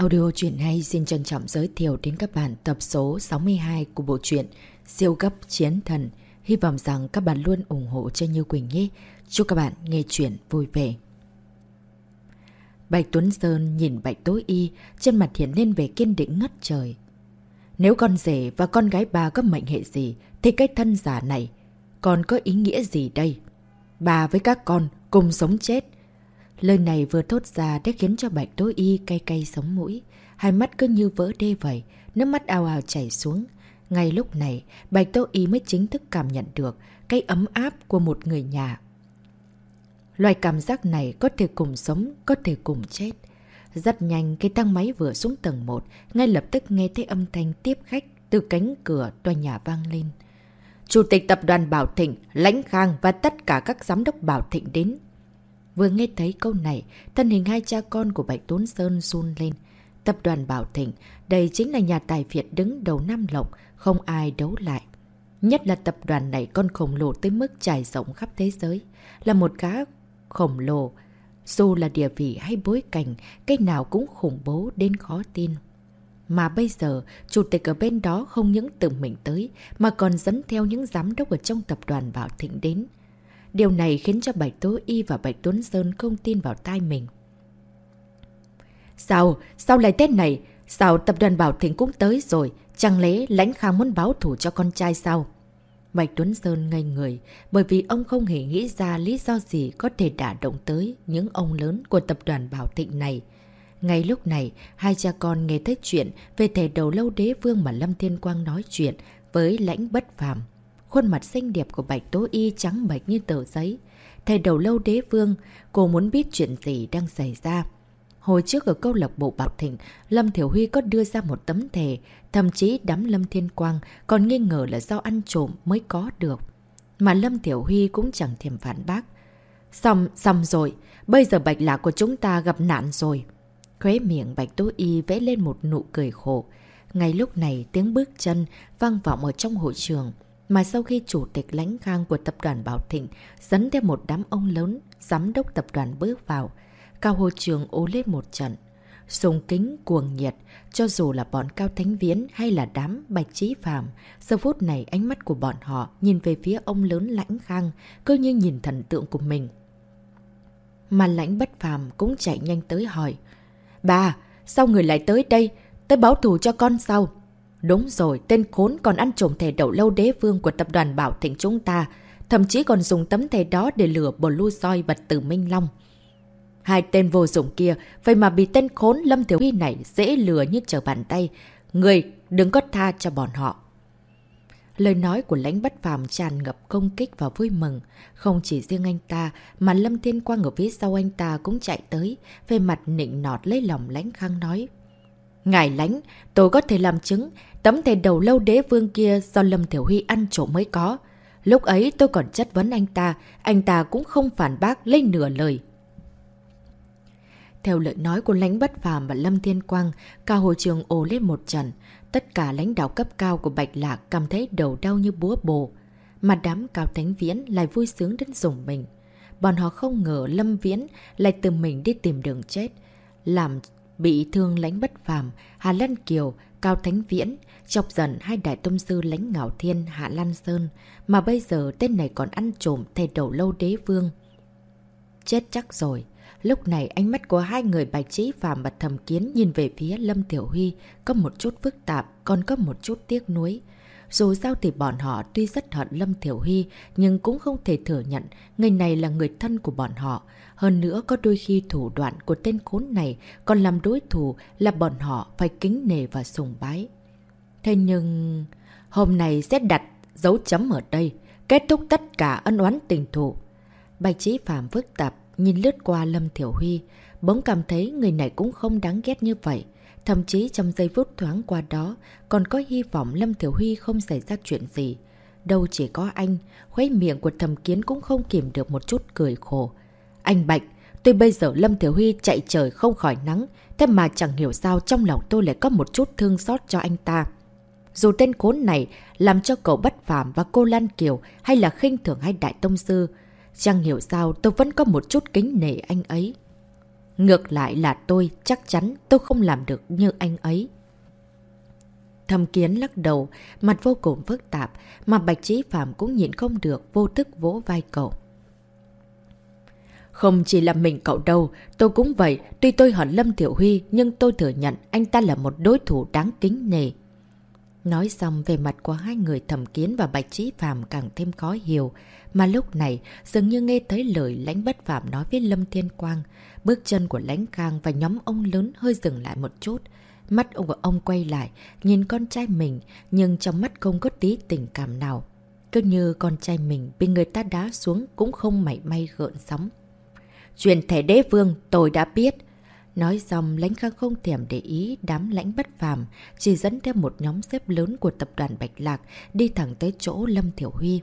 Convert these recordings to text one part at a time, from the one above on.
Audio truyện hay xin trân trọng giới thiệu đến các bạn tập số 62 của bộ truyện Siêu cấp chiến thần. Hy vọng rằng các bạn luôn ủng hộ cho Như Quỳnh nhé. Chúc các bạn nghe truyện vui vẻ. Bạch Tuấn Sơn nhìn Bạch Tố Y, trên mặt hiện lên về kiên định ngất trời. Nếu con rể và con gái bà có mệnh hệ gì, thì cái thân giả này còn có ý nghĩa gì đây? Bà với các con cùng sống chết, Lời này vừa thốt ra đã khiến cho Bạch tối Y cay cay sống mũi. Hai mắt cứ như vỡ đê vậy, nước mắt ao ao chảy xuống. Ngay lúc này, Bạch tối Y mới chính thức cảm nhận được cái ấm áp của một người nhà. Loài cảm giác này có thể cùng sống, có thể cùng chết. Rất nhanh, cái thang máy vừa xuống tầng 1, ngay lập tức nghe thấy âm thanh tiếp khách từ cánh cửa tòa nhà vang lên. Chủ tịch tập đoàn Bảo Thịnh, Lãnh Khang và tất cả các giám đốc Bảo Thịnh đến Vừa nghe thấy câu này, thân hình hai cha con của Bạch Tốn Sơn run lên. Tập đoàn Bảo Thịnh, đây chính là nhà tài phiệt đứng đầu Nam Lộc, không ai đấu lại. Nhất là tập đoàn này con khổng lồ tới mức trải rộng khắp thế giới, là một cá khổng lồ. Dù là địa vị hay bối cảnh, cái nào cũng khủng bố đến khó tin. Mà bây giờ, chủ tịch ở bên đó không những tự mình tới, mà còn dẫn theo những giám đốc ở trong tập đoàn Bảo Thịnh đến. Điều này khiến cho Bạch Tố Y và Bạch Tuấn Sơn không tin vào tai mình. Sao? Sao lại Tết này? Sao tập đoàn Bảo Thịnh cũng tới rồi? Chẳng lẽ lãnh khang muốn báo thủ cho con trai sao? Bạch Tuấn Sơn ngây người bởi vì ông không hề nghĩ ra lý do gì có thể đả động tới những ông lớn của tập đoàn Bảo Thịnh này. Ngay lúc này, hai cha con nghe thấy chuyện về thể đầu lâu đế vương mà Lâm Thiên Quang nói chuyện với lãnh bất phàm. Khuôn mặt xinh đẹp của Bạch Tố Y trắng bạch như tờ giấy. Thầy đầu lâu đế vương, cô muốn biết chuyện gì đang xảy ra. Hồi trước ở câu lạc bộ Bảo Thịnh, Lâm Thiểu Huy có đưa ra một tấm thề, thậm chí đám Lâm Thiên Quang còn nghi ngờ là do ăn trộm mới có được. Mà Lâm Thiểu Huy cũng chẳng thèm phản bác. Xong, xong rồi, bây giờ bạch lạc của chúng ta gặp nạn rồi. Khóe miệng Bạch Tố Y vẽ lên một nụ cười khổ. Ngay lúc này tiếng bước chân vang vọng ở trong hội trường. Mà sau khi chủ tịch lãnh khang của tập đoàn Bảo Thịnh dẫn theo một đám ông lớn, giám đốc tập đoàn bước vào, Cao Hồ Trường ố lên một trận. Sùng kính cuồng nhiệt, cho dù là bọn Cao Thánh Viễn hay là đám Bạch Trí Phạm, giờ phút này ánh mắt của bọn họ nhìn về phía ông lớn lãnh khang, cứ như nhìn thần tượng của mình. Mà lãnh bất phàm cũng chạy nhanh tới hỏi. Bà, sao người lại tới đây? Tới báo thù cho con sao? Đúng rồi, tên khốn còn ăn trộm thẻ đậu lâu đế vương của tập đoàn Bảo Thịnh chúng ta, thậm chí còn dùng tấm thẻ đó để lừa lưu soi vật tử Minh Long. Hai tên vô dụng kia, vậy mà bị tên khốn Lâm Thiếu Huy này dễ lừa như trở bàn tay. Người đừng có tha cho bọn họ. Lời nói của lãnh bất phàm tràn ngập công kích và vui mừng. Không chỉ riêng anh ta, mà Lâm Thiên Quang ở phía sau anh ta cũng chạy tới, về mặt nịnh nọt lấy lòng lãnh khang nói. Ngài lãnh, tôi có thể làm chứng, tấm thẻ đầu lâu đế vương kia do Lâm Thiểu Huy ăn trộm mới có. Lúc ấy tôi còn chất vấn anh ta, anh ta cũng không phản bác lấy nửa lời. Theo lời nói của lãnh bất phàm và Lâm Thiên Quang, cao hồ trường ồ lên một trận. Tất cả lãnh đạo cấp cao của Bạch Lạc cảm thấy đầu đau như búa bồ. Mà đám cao thánh viễn lại vui sướng đến dùng mình. Bọn họ không ngờ Lâm Viễn lại từ mình đi tìm đường chết. Làm bị thương lãnh bất phàm, Hà lân Kiều, Cao Thánh Viễn, chọc giận hai đại tông sư lãnh ngạo thiên Hạ Lan Sơn, mà bây giờ tên này còn ăn trộm thề đầu lâu đế vương. Chết chắc rồi. Lúc này ánh mắt của hai người Bạch Trí phàm và Thầm Kiến nhìn về phía Lâm Tiểu Huy có một chút phức tạp, còn có một chút tiếc nuối. Dù sao thì bọn họ tuy rất hận Lâm Thiểu Huy nhưng cũng không thể thừa nhận người này là người thân của bọn họ. Hơn nữa có đôi khi thủ đoạn của tên khốn này còn làm đối thủ là bọn họ phải kính nề và sùng bái. Thế nhưng... Hôm nay sẽ đặt dấu chấm ở đây, kết thúc tất cả ân oán tình thù. Bạch Trí Phạm phức tạp nhìn lướt qua Lâm Thiểu Huy, bỗng cảm thấy người này cũng không đáng ghét như vậy. Thậm chí trong giây phút thoáng qua đó, còn có hy vọng Lâm Thiểu Huy không xảy ra chuyện gì. Đâu chỉ có anh, khuấy miệng của thầm kiến cũng không kìm được một chút cười khổ. Anh Bạch, tuy bây giờ Lâm Thiểu Huy chạy trời không khỏi nắng, thế mà chẳng hiểu sao trong lòng tôi lại có một chút thương xót cho anh ta. Dù tên khốn này làm cho cậu bất phàm và cô Lan Kiều hay là khinh thường hay đại tông sư, chẳng hiểu sao tôi vẫn có một chút kính nể anh ấy. Ngược lại là tôi, chắc chắn tôi không làm được như anh ấy. Thầm kiến lắc đầu, mặt vô cùng phức tạp, mà Bạch Trí Phạm cũng nhịn không được vô thức vỗ vai cậu. Không chỉ là mình cậu đâu, tôi cũng vậy, tuy tôi hận Lâm Tiểu Huy nhưng tôi thừa nhận anh ta là một đối thủ đáng kính nề. Nói xong về mặt của hai người thẩm kiến và Bạch Trí Phạm càng thêm khó hiểu, mà lúc này dường như nghe thấy lời lãnh bất phạm nói với Lâm Thiên Quang. Bước chân của lãnh khang và nhóm ông lớn hơi dừng lại một chút. Mắt ông của ông quay lại, nhìn con trai mình, nhưng trong mắt không có tí tình cảm nào. Cứ như con trai mình bị người ta đá xuống cũng không mảy may gợn sóng. Chuyện thẻ đế vương tôi đã biết. Nói xong, lãnh khang không thèm để ý đám lãnh bất phàm, chỉ dẫn theo một nhóm xếp lớn của tập đoàn Bạch Lạc đi thẳng tới chỗ Lâm Thiểu Huy.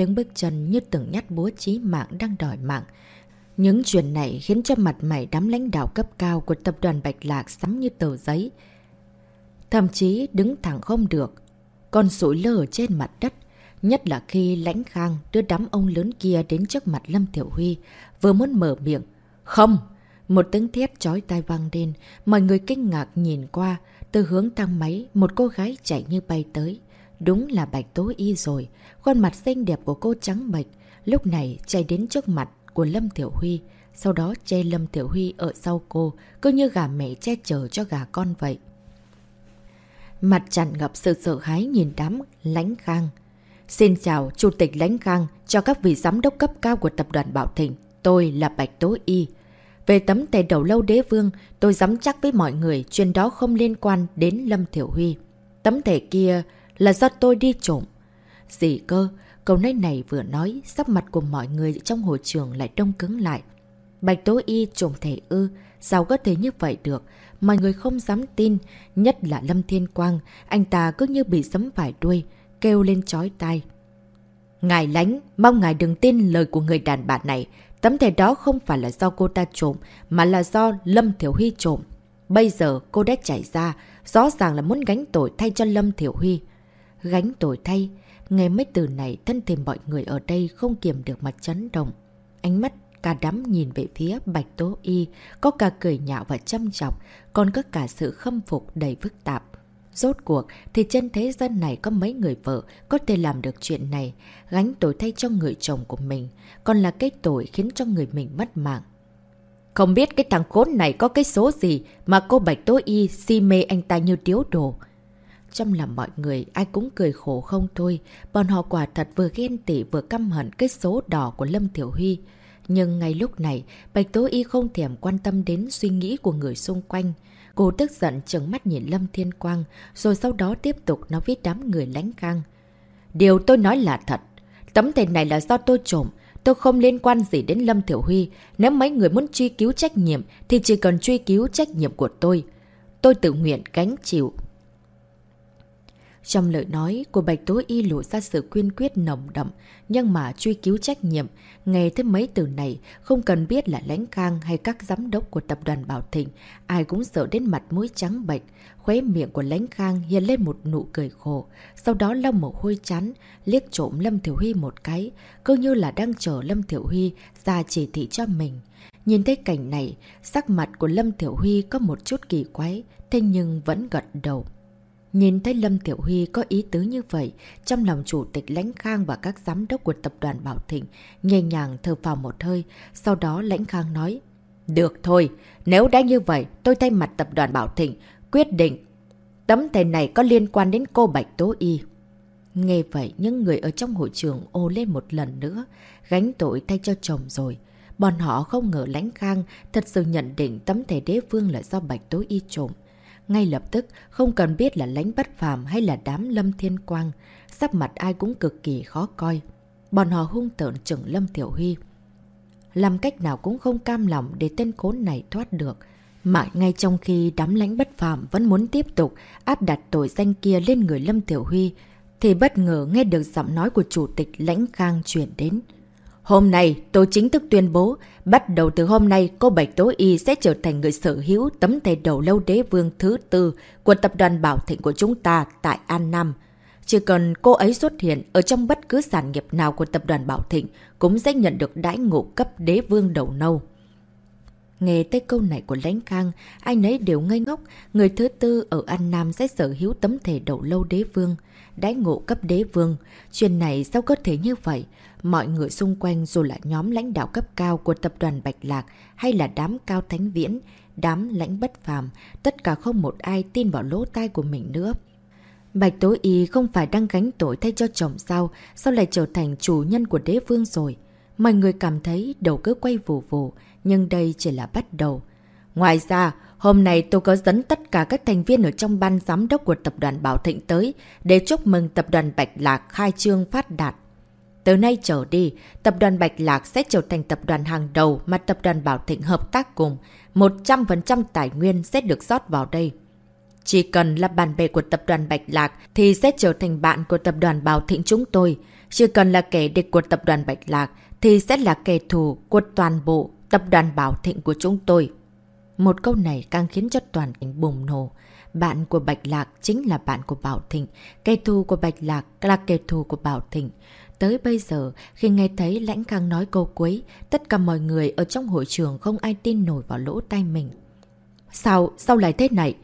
Tiếng bước chân như từng nhát búa chí mạng đang đòi mạng. Những chuyện này khiến cho mặt mày đám lãnh đạo cấp cao của tập đoàn Bạch Lạc sắm như tờ giấy. Thậm chí đứng thẳng không được, còn sủi lơ trên mặt đất. Nhất là khi lãnh khang đưa đám ông lớn kia đến trước mặt Lâm Tiểu Huy, vừa muốn mở miệng. Không! Một tiếng thét chói tai vang lên, mọi người kinh ngạc nhìn qua, từ hướng tăng máy, một cô gái chạy như bay tới. Đúng là Bạch Tố Y rồi, khuôn mặt xinh đẹp của cô trắng bệch, lúc này chạy đến trước mặt của Lâm Tiểu Huy, sau đó che Lâm Tiểu Huy ở sau cô, cứ như gà mẹ che chở cho gà con vậy. Mặt tràn ngập sự sợ hãi nhìn đám lãnh khang. Xin chào Chủ tịch lãnh khang cho các vị giám đốc cấp cao của tập đoàn Bảo Thịnh. Tôi là Bạch Tố Y. Về tấm tề đầu lâu đế vương, tôi dám chắc với mọi người chuyện đó không liên quan đến Lâm Thiểu Huy. Tấm tề kia là do tôi đi trộm. Gì cơ, câu nói này vừa nói, sắc mặt của mọi người trong hội trường lại đông cứng lại. Bạch Tố Y trộm thể ư, sao có thể như vậy được? Mọi người không dám tin, nhất là Lâm Thiên Quang, anh ta cứ như bị sấm phải đuôi, kêu lên chói tai. Ngài lánh, mong ngài đừng tin lời của người đàn bà này. Tấm thẻ đó không phải là do cô ta trộm, mà là do Lâm Thiểu Huy trộm. Bây giờ cô đã chạy ra, rõ ràng là muốn gánh tội thay cho Lâm Thiểu Huy. Gánh tội thay, nghe mấy từ này thân thể mọi người ở đây không kiềm được mặt chấn động. Ánh mắt cả đám nhìn về phía Bạch Tố Y, có cả cười nhạo và chăm chọc, còn có cả sự khâm phục đầy phức tạp. Rốt cuộc thì trên thế gian này có mấy người vợ có thể làm được chuyện này, gánh tội thay cho người chồng của mình, còn là cái tội khiến cho người mình mất mạng. Không biết cái thằng khốn này có cái số gì mà cô Bạch Tố Y si mê anh ta như tiếu đồ. Trong lòng mọi người ai cũng cười khổ không thôi, bọn họ quả thật vừa ghen tị vừa căm hận cái số đỏ của Lâm Thiểu Huy. Nhưng ngay lúc này, Bạch Tố Y không thèm quan tâm đến suy nghĩ của người xung quanh. Cô tức giận trừng mắt nhìn Lâm Thiên Quang, rồi sau đó tiếp tục nói với đám người lánh khang. Điều tôi nói là thật. Tấm thẻ này là do tôi trộm. Tôi không liên quan gì đến Lâm Thiểu Huy. Nếu mấy người muốn truy cứu trách nhiệm, thì chỉ cần truy cứu trách nhiệm của tôi. Tôi tự nguyện gánh chịu. Trong lời nói của Bạch Tố Y lộ ra sự quyên quyết nồng đậm, nhưng mà truy cứu trách nhiệm, nghe thêm mấy từ này, không cần biết là lãnh khang hay các giám đốc của tập đoàn Bảo Thịnh, ai cũng sợ đến mặt mũi trắng bệch. Khóe miệng của lãnh khang hiện lên một nụ cười khổ, sau đó lông mồ hôi chán, liếc trộm Lâm Thiểu Huy một cái, cứ như là đang chờ Lâm Thiểu Huy ra chỉ thị cho mình. Nhìn thấy cảnh này, sắc mặt của Lâm Thiểu Huy có một chút kỳ quái, thế nhưng vẫn gật đầu. Nhìn thấy Lâm Tiểu Huy có ý tứ như vậy, trong lòng chủ tịch Lãnh Khang và các giám đốc của tập đoàn Bảo Thịnh nhẹ nhàng thở vào một hơi, sau đó Lãnh Khang nói, Được thôi, nếu đã như vậy, tôi thay mặt tập đoàn Bảo Thịnh, quyết định tấm tiền này có liên quan đến cô Bạch Tố Y. Nghe vậy, những người ở trong hội trường ô lên một lần nữa, gánh tội thay cho chồng rồi. Bọn họ không ngờ Lãnh Khang thật sự nhận định tấm thẻ đế vương là do Bạch Tố Y trộm. Ngay lập tức, không cần biết là lãnh bất phàm hay là đám lâm thiên quang, sắc mặt ai cũng cực kỳ khó coi. Bọn họ hung tợn chừng Lâm Tiểu Huy. Làm cách nào cũng không cam lòng để tên khốn này thoát được. Mà ngay trong khi đám lãnh bất phàm vẫn muốn tiếp tục áp đặt tội danh kia lên người Lâm Tiểu Huy, thì bất ngờ nghe được giọng nói của chủ tịch lãnh khang chuyển đến. Hôm nay, tôi chính thức tuyên bố, bắt đầu từ hôm nay, cô Bạch Tố Y sẽ trở thành người sở hữu tấm thẻ đầu lâu đế vương thứ tư của tập đoàn Bảo Thịnh của chúng ta tại An Nam. Chỉ cần cô ấy xuất hiện ở trong bất cứ sản nghiệp nào của tập đoàn Bảo Thịnh cũng sẽ nhận được đãi ngộ cấp đế vương đầu nâu. Nghe tới câu này của lãnh khang, ai nấy đều ngây ngốc, người thứ tư ở An Nam sẽ sở hữu tấm thể đầu lâu đế vương. Đái ngộ cấp đế vương. Chuyện này sao có thể như vậy? Mọi người xung quanh dù là nhóm lãnh đạo cấp cao của tập đoàn Bạch Lạc hay là đám cao thánh viễn, đám lãnh bất phàm, tất cả không một ai tin vào lỗ tai của mình nữa. Bạch Tố Y không phải đang gánh tội thay cho chồng sao, sao lại trở thành chủ nhân của đế vương rồi? Mọi người cảm thấy đầu cứ quay vù vù, nhưng đây chỉ là bắt đầu. Ngoài ra, hôm nay tôi có dẫn tất cả các thành viên ở trong ban giám đốc của tập đoàn Bảo Thịnh tới để chúc mừng tập đoàn Bạch Lạc khai trương phát đạt. Từ nay trở đi, tập đoàn Bạch Lạc sẽ trở thành tập đoàn hàng đầu mà tập đoàn Bảo Thịnh hợp tác cùng. 100% tài nguyên sẽ được rót vào đây. Chỉ cần là bạn bè của tập đoàn Bạch Lạc thì sẽ trở thành bạn của tập đoàn Bảo Thịnh chúng tôi. Chỉ cần là kẻ địch của tập đoàn Bạch Lạc thì sẽ là kẻ thù của toàn bộ tập đoàn Bảo Thịnh của chúng tôi. Một câu này càng khiến cho toàn cảnh bùng nổ. Bạn của Bạch Lạc chính là bạn của Bảo Thịnh, kẻ thù của Bạch Lạc là kẻ thù của Bảo Thịnh. Tới bây giờ, khi nghe thấy Lãnh Khang nói câu cuối, tất cả mọi người ở trong hội trường không ai tin nổi vào lỗ tai mình. Sao? Sao lại thế này?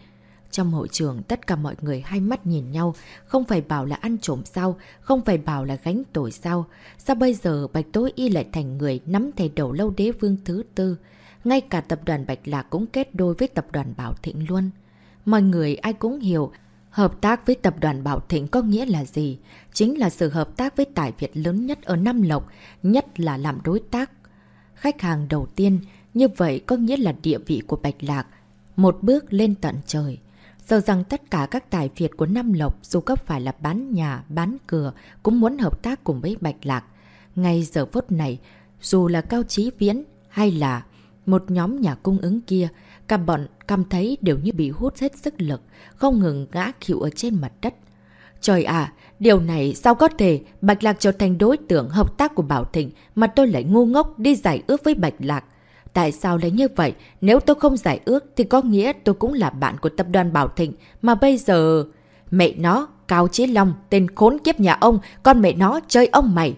Trong hội trường, tất cả mọi người hai mắt nhìn nhau, không phải bảo là ăn trộm sao, không phải bảo là gánh tội sao. Sao bây giờ Bạch tối Y lại thành người nắm thầy đầu lâu đế vương thứ tư? Ngay cả tập đoàn Bạch Lạc cũng kết đôi với tập đoàn Bảo Thịnh luôn. Mọi người ai cũng hiểu, hợp tác với tập đoàn Bảo Thịnh có nghĩa là gì? Chính là sự hợp tác với tài Việt lớn nhất ở Nam Lộc, nhất là làm đối tác. Khách hàng đầu tiên, như vậy có nghĩa là địa vị của Bạch Lạc, một bước lên tận trời. Giờ rằng tất cả các tài Việt của Nam Lộc dù có phải là bán nhà, bán cửa cũng muốn hợp tác cùng với Bạch Lạc. Ngay giờ phút này, dù là Cao Chí Viễn hay là một nhóm nhà cung ứng kia, cả bọn cảm thấy đều như bị hút hết sức lực, không ngừng ngã khỉu ở trên mặt đất. Trời à, điều này sao có thể Bạch Lạc trở thành đối tượng hợp tác của Bảo Thịnh mà tôi lại ngu ngốc đi giải ước với Bạch Lạc. Tại sao lại như vậy? Nếu tôi không giải ước thì có nghĩa tôi cũng là bạn của tập đoàn Bảo Thịnh. Mà bây giờ... Mẹ nó, Cao Chí Long, tên khốn kiếp nhà ông, con mẹ nó chơi ông mày.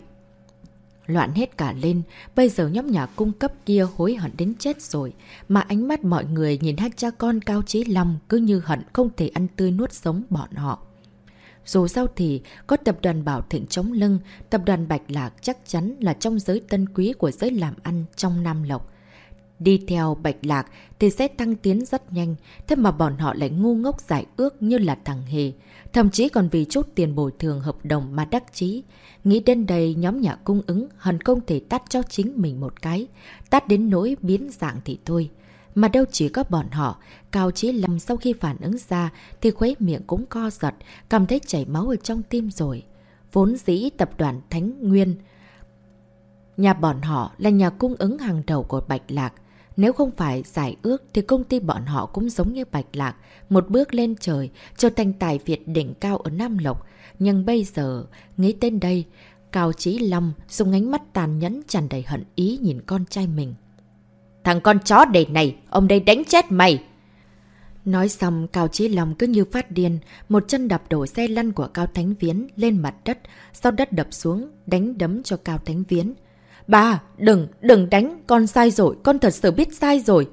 Loạn hết cả lên, bây giờ nhóm nhà cung cấp kia hối hận đến chết rồi. Mà ánh mắt mọi người nhìn hai cha con Cao trí Long cứ như hận không thể ăn tươi nuốt sống bọn họ. Dù sao thì, có tập đoàn Bảo Thịnh chống lưng, tập đoàn Bạch Lạc chắc chắn là trong giới tân quý của giới làm ăn trong Nam Lộc. Đi theo Bạch Lạc thì sẽ tăng tiến rất nhanh, thế mà bọn họ lại ngu ngốc giải ước như là thằng hề. Thậm chí còn vì chút tiền bồi thường hợp đồng mà đắc chí. Nghĩ đến đây nhóm nhà cung ứng hẳn không thể tắt cho chính mình một cái. Tắt đến nỗi biến dạng thì thôi. Mà đâu chỉ có bọn họ, Cao Chí Lâm sau khi phản ứng ra thì khuấy miệng cũng co giật, cảm thấy chảy máu ở trong tim rồi. Vốn dĩ tập đoàn Thánh Nguyên. Nhà bọn họ là nhà cung ứng hàng đầu của Bạch Lạc. Nếu không phải giải ước thì công ty bọn họ cũng giống như Bạch Lạc, một bước lên trời, trở thành tài Việt đỉnh cao ở Nam Lộc. Nhưng bây giờ, nghĩ tên đây, Cao Chí Long dùng ánh mắt tàn nhẫn tràn đầy hận ý nhìn con trai mình. Thằng con chó đầy này, ông đây đánh chết mày! Nói xong, Cao Chí Long cứ như phát điên, một chân đập đổ xe lăn của Cao Thánh Viễn lên mặt đất, sau đất đập xuống, đánh đấm cho Cao Thánh Viễn. Bà, đừng, đừng đánh, con sai rồi, con thật sự biết sai rồi.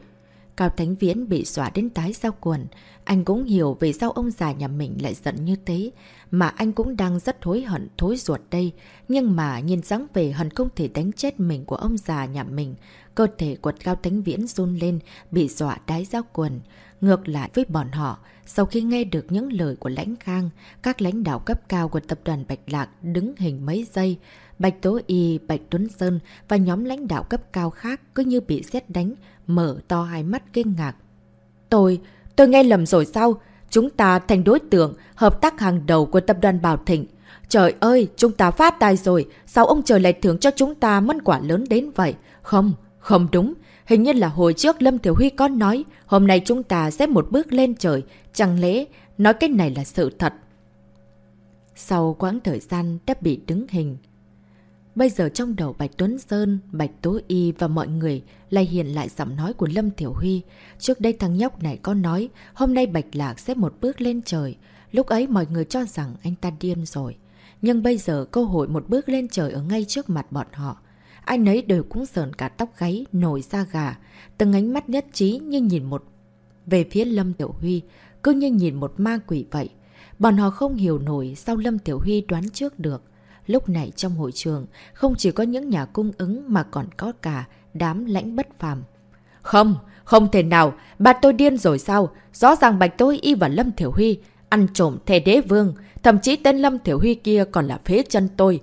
Cao Thánh Viễn bị xóa đến tái sao quần. Anh cũng hiểu vì sao ông già nhà mình lại giận như thế. Mà anh cũng đang rất hối hận, thối ruột đây. Nhưng mà nhìn dáng về hận không thể đánh chết mình của ông già nhà mình. Cơ thể của Cao Thánh Viễn run lên, bị dọa đái giao quần. Ngược lại với bọn họ, sau khi nghe được những lời của lãnh khang, các lãnh đạo cấp cao của tập đoàn Bạch Lạc đứng hình mấy giây, Bạch Tố Y, Bạch Tuấn Sơn và nhóm lãnh đạo cấp cao khác cứ như bị xét đánh, mở to hai mắt kinh ngạc. Tôi, tôi nghe lầm rồi sao? Chúng ta thành đối tượng, hợp tác hàng đầu của tập đoàn Bảo Thịnh. Trời ơi, chúng ta phát tài rồi, sao ông trời lại thưởng cho chúng ta mân quả lớn đến vậy? Không, không đúng. Hình như là hồi trước Lâm Thiểu Huy có nói, hôm nay chúng ta sẽ một bước lên trời. Chẳng lẽ nói cái này là sự thật? Sau quãng thời gian đã bị đứng hình, Bây giờ trong đầu Bạch Tuấn Sơn, Bạch Tố Y và mọi người lại hiện lại giọng nói của Lâm Thiểu Huy. Trước đây thằng nhóc này có nói hôm nay Bạch Lạc sẽ một bước lên trời. Lúc ấy mọi người cho rằng anh ta điên rồi. Nhưng bây giờ cơ hội một bước lên trời ở ngay trước mặt bọn họ. ai nấy đều cũng sờn cả tóc gáy, nổi da gà. Từng ánh mắt nhất trí như nhìn một về phía Lâm Tiểu Huy, cứ như nhìn một ma quỷ vậy. Bọn họ không hiểu nổi sao Lâm Tiểu Huy đoán trước được. Lúc này trong hội trường, không chỉ có những nhà cung ứng mà còn có cả đám lãnh bất phàm. Không, không thể nào, bà tôi điên rồi sao? Rõ ràng Bạch tôi y và Lâm Thiểu Huy ăn trộm thề đế vương, thậm chí tên Lâm Thiểu Huy kia còn là phế chân tôi.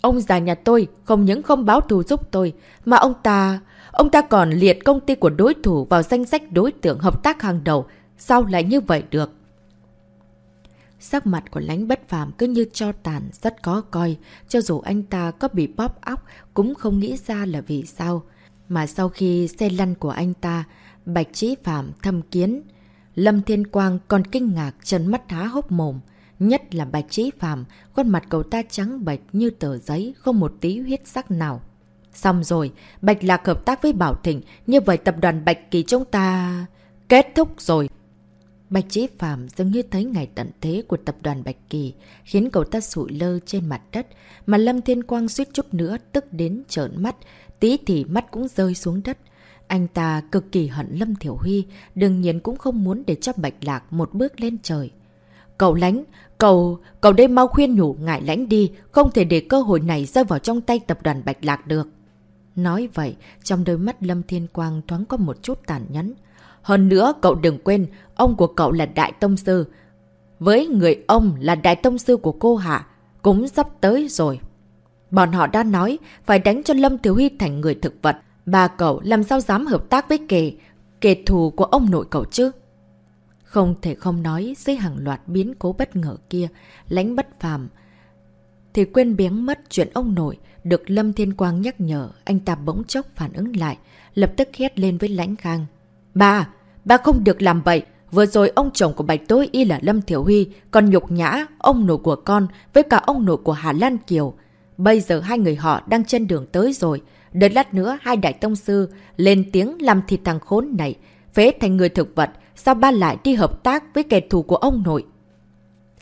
Ông già nhà tôi không những không báo thù giúp tôi, mà ông ta... Ông ta còn liệt công ty của đối thủ vào danh sách đối tượng hợp tác hàng đầu. Sao lại như vậy được? Sắc mặt của lánh bất phàm cứ như cho tàn, rất có coi. Cho dù anh ta có bị bóp óc, cũng không nghĩ ra là vì sao. Mà sau khi xe lăn của anh ta, Bạch Trí Phạm thâm kiến, Lâm Thiên Quang còn kinh ngạc chân mắt há hốc mồm. Nhất là Bạch Trí Phạm, khuôn mặt cậu ta trắng bạch như tờ giấy, không một tí huyết sắc nào. Xong rồi, Bạch Lạc hợp tác với Bảo Thịnh, như vậy tập đoàn Bạch Kỳ chúng ta... Kết thúc rồi. Bạch Chí Phạm dường như thấy ngày tận thế của tập đoàn Bạch Kỳ, khiến cậu ta sụi lơ trên mặt đất, mà Lâm Thiên Quang suýt chút nữa tức đến trợn mắt, tí thì mắt cũng rơi xuống đất. Anh ta cực kỳ hận Lâm Thiểu Huy, đương nhiên cũng không muốn để cho Bạch Lạc một bước lên trời. Cậu lánh, cậu, cậu đây mau khuyên nhủ ngại lánh đi, không thể để cơ hội này rơi vào trong tay tập đoàn Bạch Lạc được. Nói vậy, trong đôi mắt Lâm Thiên Quang thoáng có một chút tàn nhẫn. Hơn nữa, cậu đừng quên, ông của cậu là Đại Tông Sư. Với người ông là Đại Tông Sư của cô Hạ, cũng sắp tới rồi. Bọn họ đã nói phải đánh cho Lâm Thiếu Huy thành người thực vật. Bà cậu làm sao dám hợp tác với kẻ, kẻ thù của ông nội cậu chứ? Không thể không nói dưới hàng loạt biến cố bất ngờ kia, lánh bất phàm. Thì quên biếng mất chuyện ông nội, được Lâm Thiên Quang nhắc nhở, anh ta bỗng chốc phản ứng lại, lập tức hét lên với lãnh khang. Bà, bà không được làm vậy. Vừa rồi ông chồng của Bạch Tối Y là Lâm Thiểu Huy, còn nhục nhã ông nội của con với cả ông nội của Hà Lan Kiều. Bây giờ hai người họ đang trên đường tới rồi. Đợi lát nữa hai đại tông sư lên tiếng làm thịt thằng khốn này, phế thành người thực vật, sao ba lại đi hợp tác với kẻ thù của ông nội?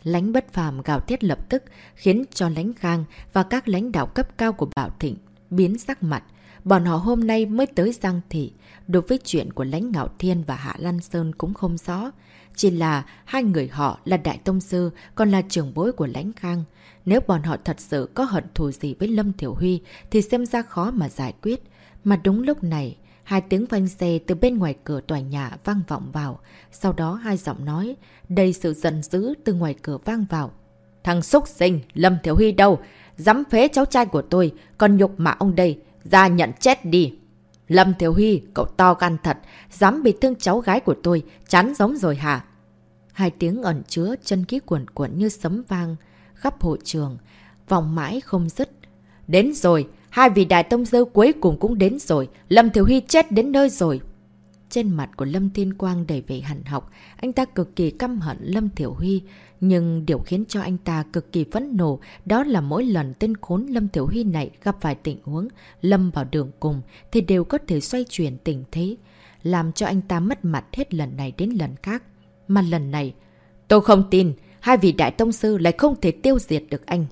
Lánh bất phàm gào thét lập tức khiến cho lánh khang và các lãnh đạo cấp cao của Bảo Thịnh biến sắc mặt. Bọn họ hôm nay mới tới Giang Thị, đối với chuyện của lãnh ngạo thiên và Hạ Lan Sơn cũng không rõ. Chỉ là hai người họ là Đại Tông Sư, còn là trưởng bối của lãnh khang. Nếu bọn họ thật sự có hận thù gì với Lâm Thiểu Huy thì xem ra khó mà giải quyết. Mà đúng lúc này, hai tiếng phanh xe từ bên ngoài cửa tòa nhà vang vọng vào. Sau đó hai giọng nói, đầy sự giận dữ từ ngoài cửa vang vào. Thằng xúc sinh, Lâm Thiểu Huy đâu? Dám phế cháu trai của tôi, còn nhục mạ ông đây. Ra nhận chết đi. Lâm Thiếu Huy, cậu to gan thật, dám bị thương cháu gái của tôi, chán giống rồi hả? Hai tiếng ẩn chứa chân khí cuộn cuộn như sấm vang, khắp hội trường, vòng mãi không dứt. Đến rồi, hai vị đại tông dơ cuối cùng cũng đến rồi, Lâm Thiếu Huy chết đến nơi rồi. Trên mặt của Lâm Thiên Quang đầy vẻ hẳn học, anh ta cực kỳ căm hận Lâm Thiểu Huy, nhưng điều khiến cho anh ta cực kỳ phẫn nổ đó là mỗi lần tên khốn Lâm Thiểu Huy này gặp phải tình huống Lâm vào đường cùng thì đều có thể xoay chuyển tình thế, làm cho anh ta mất mặt hết lần này đến lần khác. Mà lần này, tôi không tin, hai vị đại tông sư lại không thể tiêu diệt được anh.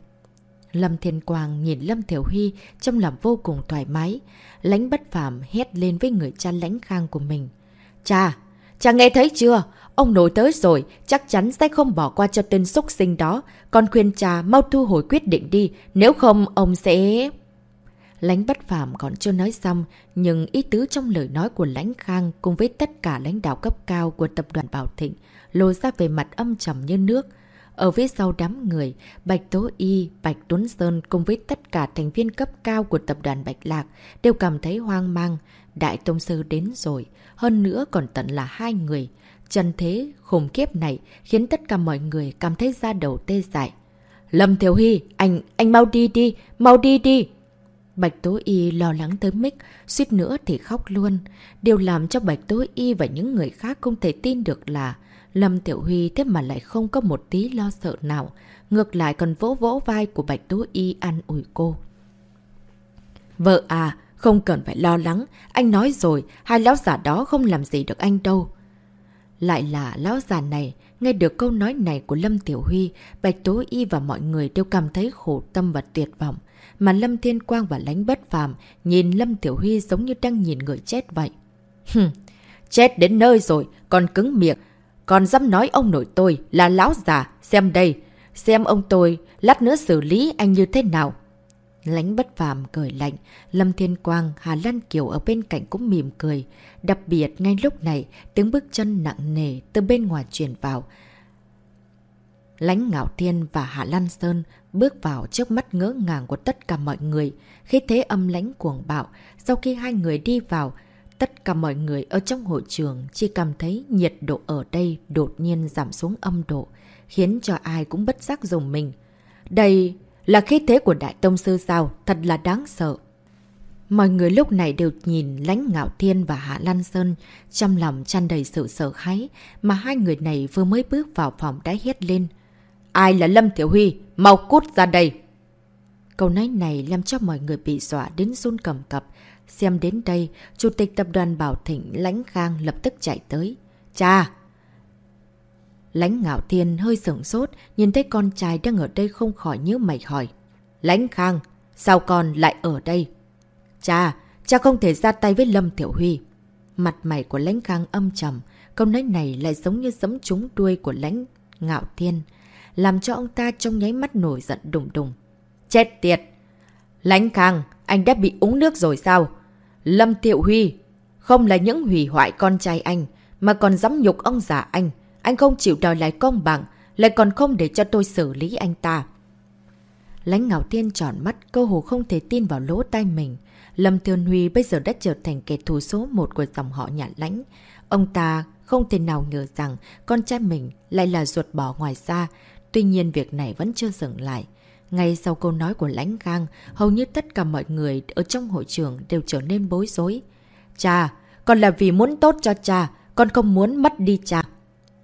Lâm Thiên Quang nhìn Lâm Thiểu Huy trong lòng vô cùng thoải mái. Lánh bất phàm hét lên với người cha lãnh khang của mình. Cha, cha nghe thấy chưa? Ông nội tới rồi, chắc chắn sẽ không bỏ qua cho tên xúc sinh đó. Con khuyên cha mau thu hồi quyết định đi, nếu không ông sẽ... Lãnh bất phàm còn chưa nói xong, nhưng ý tứ trong lời nói của lãnh khang cùng với tất cả lãnh đạo cấp cao của tập đoàn Bảo Thịnh lôi ra về mặt âm trầm như nước. Ở phía sau đám người, Bạch Tố Y, Bạch Tuấn Sơn cùng với tất cả thành viên cấp cao của tập đoàn Bạch Lạc đều cảm thấy hoang mang. Đại Tông Sư đến rồi, hơn nữa còn tận là hai người. Chân thế khủng khiếp này khiến tất cả mọi người cảm thấy da đầu tê dại. Lâm Thiếu Hy, anh, anh mau đi đi, mau đi đi. Bạch Tố Y lo lắng tới mức, suýt nữa thì khóc luôn. Điều làm cho Bạch Tố Y và những người khác không thể tin được là Lâm Tiểu Huy thế mà lại không có một tí lo sợ nào, ngược lại còn vỗ vỗ vai của Bạch Tố Y an ủi cô. Vợ à, không cần phải lo lắng, anh nói rồi, hai lão giả đó không làm gì được anh đâu. Lại là lão già này, nghe được câu nói này của Lâm Tiểu Huy, Bạch Tố Y và mọi người đều cảm thấy khổ tâm và tuyệt vọng. Mà Lâm Thiên Quang và Lánh Bất Phàm nhìn Lâm Tiểu Huy giống như đang nhìn người chết vậy. Hừm, chết đến nơi rồi, còn cứng miệng. Còn dám nói ông nội tôi là lão già, xem đây, xem ông tôi lát nữa xử lý anh như thế nào. Lánh bất phàm cười lạnh, Lâm Thiên Quang, Hà Lan Kiều ở bên cạnh cũng mỉm cười. Đặc biệt ngay lúc này, tiếng bước chân nặng nề từ bên ngoài truyền vào. Lánh Ngạo Thiên và Hạ Lan Sơn bước vào trước mắt ngỡ ngàng của tất cả mọi người. Khi thế âm lánh cuồng bạo, sau khi hai người đi vào, tất cả mọi người ở trong hội trường chỉ cảm thấy nhiệt độ ở đây đột nhiên giảm xuống âm độ, khiến cho ai cũng bất giác dùng mình. Đây là khí thế của Đại Tông Sư sao, thật là đáng sợ. Mọi người lúc này đều nhìn Lánh Ngạo Thiên và Hạ Lan Sơn trong lòng tràn đầy sự sợ hãi mà hai người này vừa mới bước vào phòng đã hét lên. Ai là Lâm Thiểu Huy? Mau cút ra đây! Câu nói này làm cho mọi người bị dọa đến run cầm cập. Xem đến đây, Chủ tịch Tập đoàn Bảo Thịnh Lãnh Khang lập tức chạy tới. Cha! Lãnh Ngạo Thiên hơi sửng sốt, nhìn thấy con trai đang ở đây không khỏi nhớ mày hỏi. Lãnh Khang, sao con lại ở đây? Cha, cha không thể ra tay với Lâm Tiểu Huy. Mặt mày của Lãnh Khang âm trầm, câu nói này lại giống như giấm trúng đuôi của Lãnh Ngạo Thiên làm cho ông ta trong nháy mắt nổi giận đùng đùng. Chết tiệt! Lánh Khang, anh đã bị uống nước rồi sao? Lâm Thiệu Huy, không là những hủy hoại con trai anh, mà còn dám nhục ông già anh. Anh không chịu đòi lại công bằng, lại còn không để cho tôi xử lý anh ta. Lánh Ngạo Tiên tròn mắt, cơ hồ không thể tin vào lỗ tai mình. Lâm Thiên Huy bây giờ đã trở thành kẻ thù số một của dòng họ nhà lãnh. Ông ta không thể nào ngờ rằng con trai mình lại là ruột bỏ ngoài ra. Tuy nhiên việc này vẫn chưa dừng lại. Ngay sau câu nói của Lãnh Khang, hầu như tất cả mọi người ở trong hội trường đều trở nên bối rối. Cha, con là vì muốn tốt cho cha, con không muốn mất đi cha.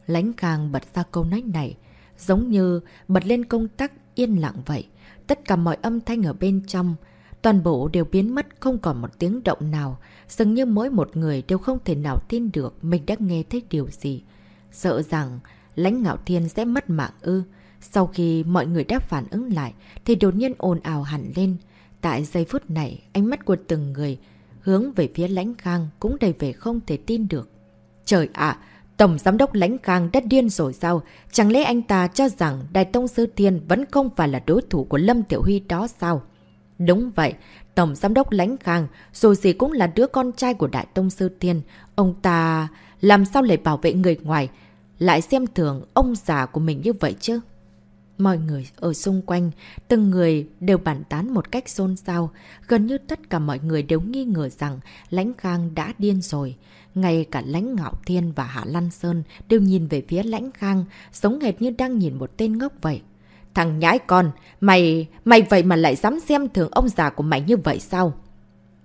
Lãnh Khang bật ra câu nói này, giống như bật lên công tắc yên lặng vậy. Tất cả mọi âm thanh ở bên trong, toàn bộ đều biến mất không còn một tiếng động nào. Dường như mỗi một người đều không thể nào tin được mình đã nghe thấy điều gì. Sợ rằng lãnh ngạo thiên sẽ mất mạng ư. Sau khi mọi người đã phản ứng lại, thì đột nhiên ồn ào hẳn lên. Tại giây phút này, ánh mắt của từng người hướng về phía lãnh khang cũng đầy vẻ không thể tin được. Trời ạ! Tổng giám đốc lãnh khang đã điên rồi sao? Chẳng lẽ anh ta cho rằng Đại Tông Sư Thiên vẫn không phải là đối thủ của Lâm Tiểu Huy đó sao? Đúng vậy, Tổng giám đốc lãnh khang rồi gì cũng là đứa con trai của Đại Tông Sư Thiên. Ông ta làm sao lại bảo vệ người ngoài? Lại xem thường ông già của mình như vậy chứ? Mọi người ở xung quanh, từng người đều bàn tán một cách xôn xao. Gần như tất cả mọi người đều nghi ngờ rằng Lãnh Khang đã điên rồi. Ngay cả Lãnh Ngạo Thiên và Hạ Lan Sơn đều nhìn về phía Lãnh Khang, sống hệt như đang nhìn một tên ngốc vậy. Thằng nhãi con, mày, mày vậy mà lại dám xem thường ông già của mày như vậy sao?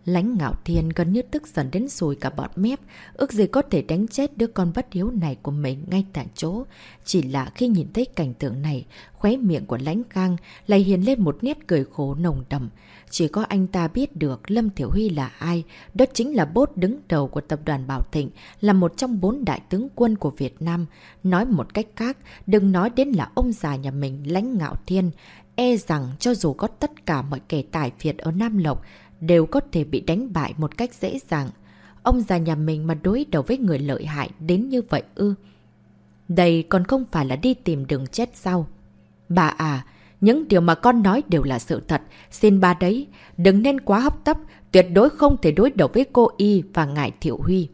Lánh ngạo thiên gần như tức giận đến sùi cả bọt mép, ước gì có thể đánh chết đứa con bất hiếu này của mình ngay tại chỗ. Chỉ là khi nhìn thấy cảnh tượng này, khóe miệng của lánh khang lại hiền lên một nét cười khổ nồng đậm. Chỉ có anh ta biết được Lâm Thiểu Huy là ai, đó chính là bốt đứng đầu của tập đoàn Bảo Thịnh, là một trong bốn đại tướng quân của Việt Nam. Nói một cách khác, đừng nói đến là ông già nhà mình lánh ngạo thiên, e rằng cho dù có tất cả mọi kẻ tài Việt ở Nam Lộc, đều có thể bị đánh bại một cách dễ dàng. Ông già nhà mình mà đối đầu với người lợi hại đến như vậy ư. Đây còn không phải là đi tìm đường chết sao? Bà à, những điều mà con nói đều là sự thật. Xin ba đấy, đừng nên quá hấp tấp, tuyệt đối không thể đối đầu với cô Y và ngài Thiệu Huy.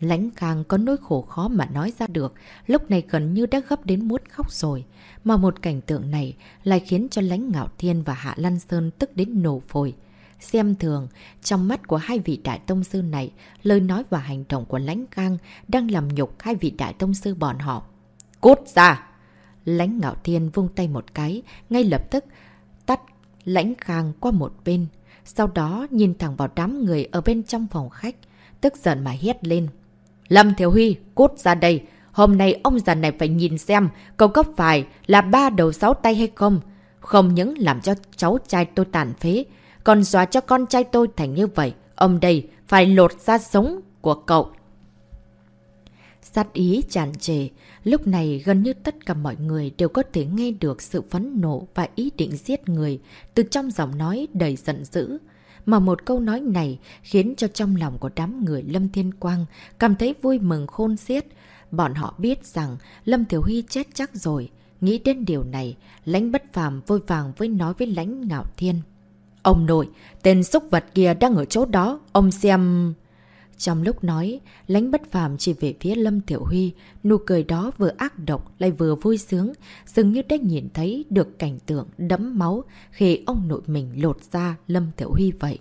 Lánh Khang có nỗi khổ khó mà nói ra được, lúc này gần như đã gấp đến muốn khóc rồi. Mà một cảnh tượng này lại khiến cho Lánh Ngạo Thiên và Hạ Lan Sơn tức đến nổ phổi. Xem thường, trong mắt của hai vị đại tông sư này, lời nói và hành động của lãnh khang đang làm nhục hai vị đại tông sư bọn họ. Cút ra! Lãnh ngạo thiên vung tay một cái, ngay lập tức tắt lãnh khang qua một bên. Sau đó nhìn thẳng vào đám người ở bên trong phòng khách, tức giận mà hét lên. Lâm Thiếu Huy, cút ra đây! Hôm nay ông già này phải nhìn xem cậu có phải là ba đầu sáu tay hay không. Không những làm cho cháu trai tôi tàn phế, còn dọa cho con trai tôi thành như vậy. Ông đây phải lột ra sống của cậu. Sát ý tràn trề, lúc này gần như tất cả mọi người đều có thể nghe được sự phấn nộ và ý định giết người từ trong giọng nói đầy giận dữ. Mà một câu nói này khiến cho trong lòng của đám người Lâm Thiên Quang cảm thấy vui mừng khôn xiết. Bọn họ biết rằng Lâm Tiểu Huy chết chắc rồi. Nghĩ đến điều này, lãnh bất phàm vội vàng với nói với lãnh ngạo thiên. Ông nội, tên xúc vật kia đang ở chỗ đó, ông xem... Trong lúc nói, lãnh bất phàm chỉ về phía Lâm Tiểu Huy, nụ cười đó vừa ác độc lại vừa vui sướng, dường như đã nhìn thấy được cảnh tượng đẫm máu khi ông nội mình lột ra Lâm Tiểu Huy vậy.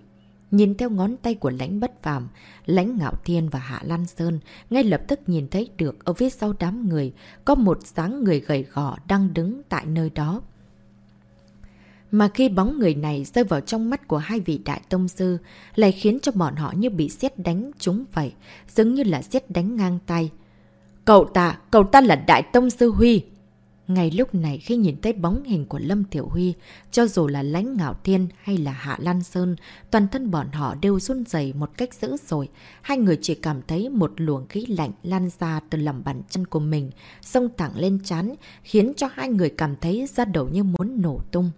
Nhìn theo ngón tay của lãnh bất phàm, lãnh ngạo thiên và hạ lan sơn ngay lập tức nhìn thấy được ở phía sau đám người có một dáng người gầy gò đang đứng tại nơi đó. Mà khi bóng người này rơi vào trong mắt của hai vị đại tông sư, lại khiến cho bọn họ như bị xét đánh chúng vậy, giống như là xét đánh ngang tay. Cậu ta, cậu ta là đại tông sư Huy. Ngay lúc này khi nhìn thấy bóng hình của Lâm Tiểu Huy, cho dù là lãnh ngạo thiên hay là hạ lan sơn, toàn thân bọn họ đều run dày một cách dữ rồi. Hai người chỉ cảm thấy một luồng khí lạnh lan ra từ lòng bàn chân của mình, sông thẳng lên chán, khiến cho hai người cảm thấy da đầu như muốn nổ tung.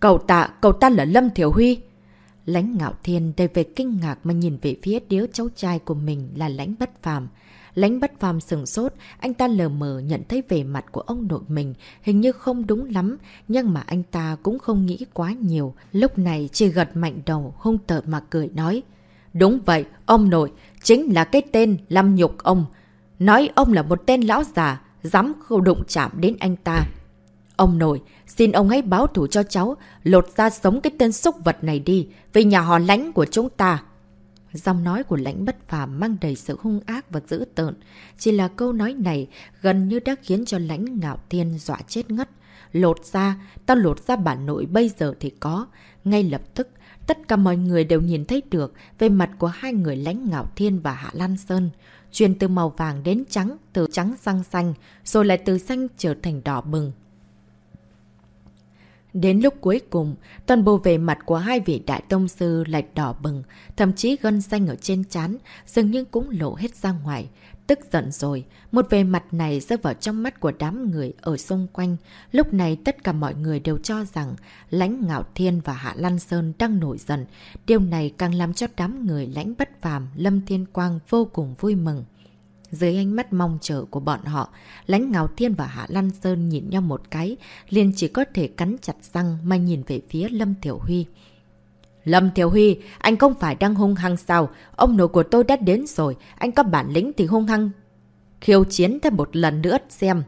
Cậu ta, cậu ta là Lâm Thiểu Huy. Lãnh ngạo thiên đầy về kinh ngạc mà nhìn về phía đứa cháu trai của mình là lãnh bất phàm. Lãnh bất phàm sừng sốt, anh ta lờ mờ nhận thấy về mặt của ông nội mình hình như không đúng lắm, nhưng mà anh ta cũng không nghĩ quá nhiều. Lúc này chỉ gật mạnh đầu, hung tợn mà cười nói. Đúng vậy, ông nội, chính là cái tên làm nhục ông. Nói ông là một tên lão già, dám không đụng chạm đến anh ta. Ông nội, xin ông hãy báo thủ cho cháu, lột ra sống cái tên xúc vật này đi, vì nhà họ lãnh của chúng ta. Dòng nói của lãnh bất phàm mang đầy sự hung ác và dữ tợn. Chỉ là câu nói này gần như đã khiến cho lãnh ngạo thiên dọa chết ngất. Lột ra, tao lột ra bản nội bây giờ thì có. Ngay lập tức, tất cả mọi người đều nhìn thấy được về mặt của hai người lãnh ngạo thiên và hạ lan sơn. Chuyển từ màu vàng đến trắng, từ trắng sang xanh, rồi lại từ xanh trở thành đỏ bừng, Đến lúc cuối cùng, toàn bộ về mặt của hai vị đại tông sư lại đỏ bừng, thậm chí gân xanh ở trên chán, dường như cũng lộ hết ra ngoài. Tức giận rồi, một về mặt này rơi vào trong mắt của đám người ở xung quanh. Lúc này tất cả mọi người đều cho rằng lãnh ngạo thiên và hạ lan sơn đang nổi giận. Điều này càng làm cho đám người lãnh bất phàm, lâm thiên quang vô cùng vui mừng. Dưới ánh mắt mong chờ của bọn họ, lãnh ngào thiên và Hạ Lan Sơn nhìn nhau một cái, liền chỉ có thể cắn chặt răng mà nhìn về phía Lâm Thiểu Huy. Lâm Thiểu Huy, anh không phải đang hung hăng sao? Ông nội của tôi đã đến rồi, anh có bản lĩnh thì hung hăng. Khiêu chiến thêm một lần nữa xem.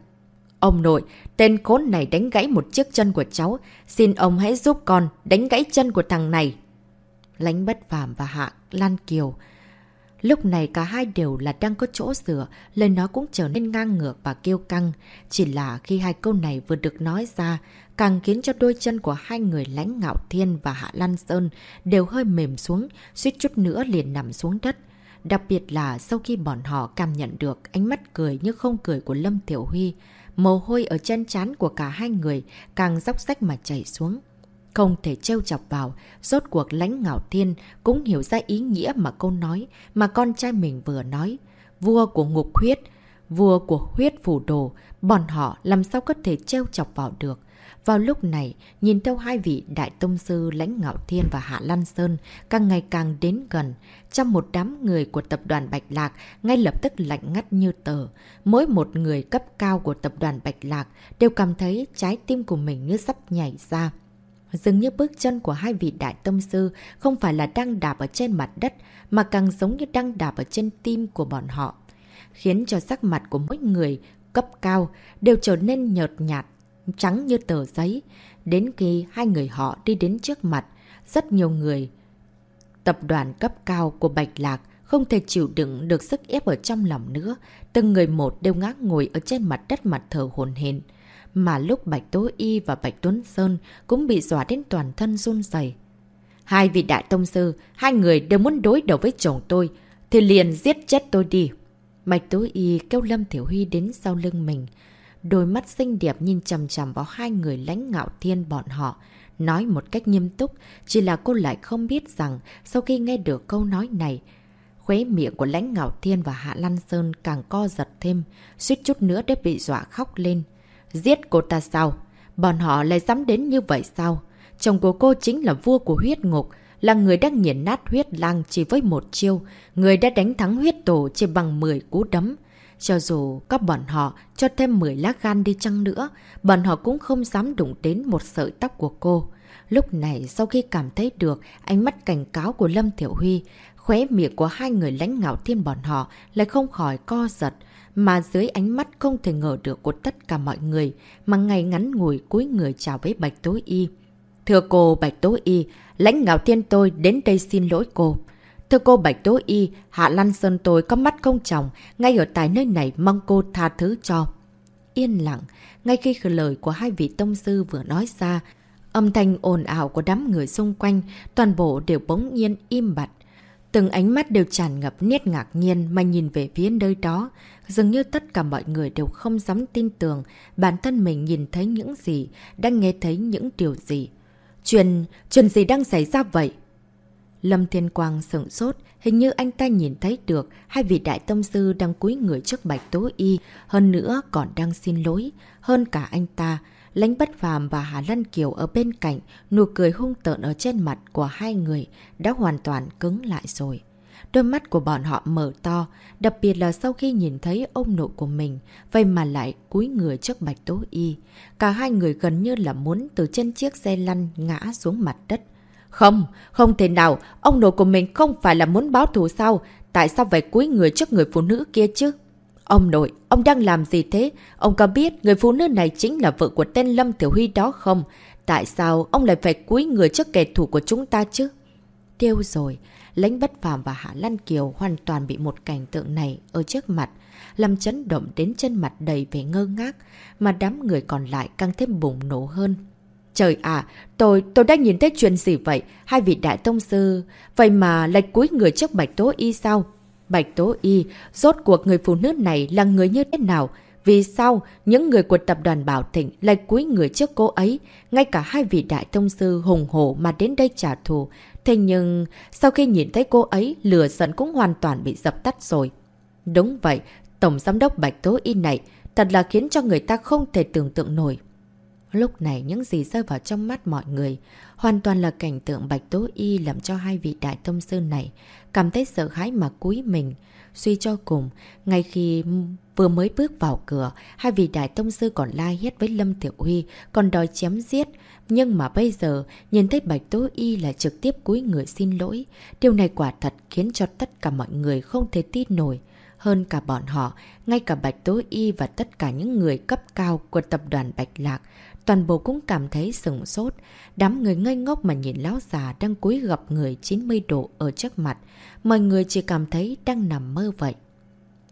Ông nội, tên khốn này đánh gãy một chiếc chân của cháu. Xin ông hãy giúp con đánh gãy chân của thằng này. Lánh bất phàm và Hạ Lan Kiều Lúc này cả hai đều là đang có chỗ dựa, lời nói cũng trở nên ngang ngược và kêu căng. Chỉ là khi hai câu này vừa được nói ra, càng khiến cho đôi chân của hai người lãnh ngạo thiên và hạ lan sơn đều hơi mềm xuống, suýt chút nữa liền nằm xuống đất. Đặc biệt là sau khi bọn họ cảm nhận được ánh mắt cười như không cười của Lâm Tiểu Huy, mồ hôi ở chân chán của cả hai người càng dốc sách mà chảy xuống không thể trêu chọc vào. Rốt cuộc lãnh ngạo thiên cũng hiểu ra ý nghĩa mà câu nói mà con trai mình vừa nói. Vua của ngục huyết, vua của huyết phủ đồ, bọn họ làm sao có thể trêu chọc vào được. Vào lúc này, nhìn theo hai vị đại tông sư lãnh ngạo thiên và hạ lan sơn càng ngày càng đến gần, trong một đám người của tập đoàn Bạch Lạc ngay lập tức lạnh ngắt như tờ. Mỗi một người cấp cao của tập đoàn Bạch Lạc đều cảm thấy trái tim của mình như sắp nhảy ra. Dường như bước chân của hai vị đại tâm sư không phải là đang đạp ở trên mặt đất, mà càng giống như đang đạp ở trên tim của bọn họ. Khiến cho sắc mặt của mỗi người cấp cao đều trở nên nhợt nhạt, trắng như tờ giấy. Đến khi hai người họ đi đến trước mặt, rất nhiều người tập đoàn cấp cao của Bạch Lạc không thể chịu đựng được sức ép ở trong lòng nữa. Từng người một đều ngã ngồi ở trên mặt đất mặt thở hồn hền mà lúc Bạch Tố Y và Bạch Tuấn Sơn cũng bị dọa đến toàn thân run dày. Hai vị đại tông sư, hai người đều muốn đối đầu với chồng tôi, thì liền giết chết tôi đi. Bạch Tố Y kêu Lâm Thiểu Huy đến sau lưng mình. Đôi mắt xinh đẹp nhìn chầm chầm vào hai người lãnh ngạo thiên bọn họ. Nói một cách nghiêm túc, chỉ là cô lại không biết rằng sau khi nghe được câu nói này, Khuế miệng của lãnh ngạo thiên và Hạ Lan Sơn càng co giật thêm, suýt chút nữa đã bị dọa khóc lên. Giết cô ta sao? Bọn họ lại dám đến như vậy sao? Chồng của cô chính là vua của huyết ngục, là người đã nghiền nát huyết lang chỉ với một chiêu, người đã đánh thắng huyết tổ chỉ bằng 10 cú đấm. Cho dù các bọn họ cho thêm 10 lá gan đi chăng nữa, bọn họ cũng không dám đụng đến một sợi tóc của cô. Lúc này sau khi cảm thấy được ánh mắt cảnh cáo của Lâm Thiểu Huy, khóe miệng của hai người lãnh ngạo thiên bọn họ lại không khỏi co giật, mà dưới ánh mắt không thể ngờ được của tất cả mọi người, mà ngày ngắn ngủi cúi người chào với Bạch Tố Y. Thưa cô Bạch Tố Y, lãnh ngạo thiên tôi đến đây xin lỗi cô. Thưa cô Bạch Tố Y, Hạ Lan Sơn tôi có mắt không chồng, ngay ở tại nơi này mong cô tha thứ cho. Yên lặng, ngay khi lời của hai vị tông sư vừa nói ra, âm thanh ồn ào của đám người xung quanh, toàn bộ đều bỗng nhiên im bặt. Từng ánh mắt đều tràn ngập nét ngạc nhiên mà nhìn về phía nơi đó. Dường như tất cả mọi người đều không dám tin tưởng bản thân mình nhìn thấy những gì, đang nghe thấy những điều gì. Chuyện, chuyện gì đang xảy ra vậy? Lâm Thiên Quang sửng sốt, hình như anh ta nhìn thấy được hai vị đại tông sư đang cúi người trước bạch tố y, hơn nữa còn đang xin lỗi, hơn cả anh ta. Lánh Bất Phàm và Hà Lân Kiều ở bên cạnh, nụ cười hung tợn ở trên mặt của hai người đã hoàn toàn cứng lại rồi. Đôi mắt của bọn họ mở to, đặc biệt là sau khi nhìn thấy ông nội của mình, vậy mà lại cúi người trước Bạch Tố Y. Cả hai người gần như là muốn từ trên chiếc xe lăn ngã xuống mặt đất. Không, không thể nào, ông nội của mình không phải là muốn báo thù sao? Tại sao phải cúi người trước người phụ nữ kia chứ? Ông nội, ông đang làm gì thế? Ông có biết người phụ nữ này chính là vợ của tên Lâm Tiểu Huy đó không? Tại sao ông lại phải cúi người trước kẻ thù của chúng ta chứ? Tiêu rồi, lãnh bất phàm và Hạ Lan Kiều hoàn toàn bị một cảnh tượng này ở trước mặt, làm chấn động đến chân mặt đầy vẻ ngơ ngác, mà đám người còn lại càng thêm bùng nổ hơn. Trời à, tôi, tôi đã nhìn thấy chuyện gì vậy? Hai vị đại tông sư, vậy mà lệch cuối người trước bạch tố y sao? Bạch Tố Y, rốt cuộc người phụ nữ này là người như thế nào? Vì sao những người của tập đoàn Bảo Thịnh lại cúi người trước cô ấy? Ngay cả hai vị đại tông sư hùng hổ mà đến đây trả thù. Thế nhưng, sau khi nhìn thấy cô ấy, lửa giận cũng hoàn toàn bị dập tắt rồi. Đúng vậy, Tổng Giám đốc Bạch Tố Y này thật là khiến cho người ta không thể tưởng tượng nổi. Lúc này những gì rơi vào trong mắt mọi người hoàn toàn là cảnh tượng Bạch Tố Y làm cho hai vị đại tông sư này cảm thấy sợ hãi mà cúi mình. Suy cho cùng, ngay khi vừa mới bước vào cửa, hai vị đại tông sư còn la hét với Lâm Tiểu Huy, còn đòi chém giết. Nhưng mà bây giờ, nhìn thấy Bạch Tố Y là trực tiếp cúi người xin lỗi. Điều này quả thật khiến cho tất cả mọi người không thể tin nổi. Hơn cả bọn họ, ngay cả Bạch Tố Y và tất cả những người cấp cao của tập đoàn Bạch Lạc Toàn bộ cũng cảm thấy sừng sốt. Đám người ngây ngốc mà nhìn lão già đang cúi gặp người 90 độ ở trước mặt. Mọi người chỉ cảm thấy đang nằm mơ vậy.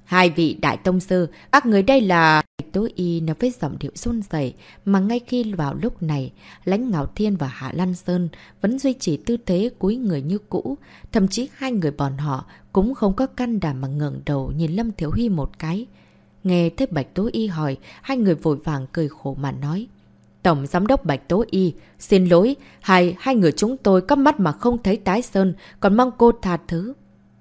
Hai vị đại tông sư, các người đây là... Tố y nói với giọng điệu run dày mà ngay khi vào lúc này, lãnh Ngạo Thiên và Hạ Lan Sơn vẫn duy trì tư thế cúi người như cũ. Thậm chí hai người bọn họ cũng không có căn đảm mà ngẩng đầu nhìn Lâm Thiếu Huy một cái. Nghe thấy Bạch Tố Y hỏi, hai người vội vàng cười khổ mà nói. Tổng Giám đốc Bạch Tố Y, xin lỗi, hai, hai người chúng tôi có mắt mà không thấy tái sơn, còn mong cô tha thứ.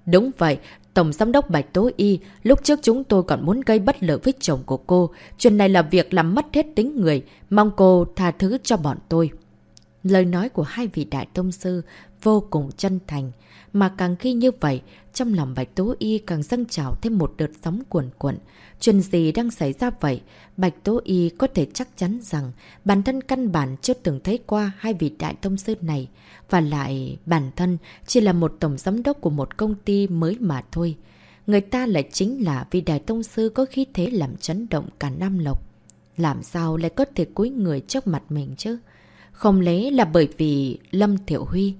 Đúng vậy, Tổng Giám đốc Bạch Tố Y, lúc trước chúng tôi còn muốn gây bất lợi với chồng của cô. Chuyện này là việc làm mất hết tính người, mong cô tha thứ cho bọn tôi. Lời nói của hai vị đại tông sư vô cùng chân thành, mà càng khi như vậy, trong lòng Bạch Tố Y càng dâng trào thêm một đợt sóng cuồn cuộn. Chuyện gì đang xảy ra vậy? Bạch Tố Y có thể chắc chắn rằng bản thân căn bản chưa từng thấy qua hai vị đại tông sư này. Và lại bản thân chỉ là một tổng giám đốc của một công ty mới mà thôi. Người ta lại chính là vị đại tông sư có khí thế làm chấn động cả Nam Lộc. Làm sao lại có thể cúi người trước mặt mình chứ? Không lẽ là bởi vì Lâm Thiệu Huy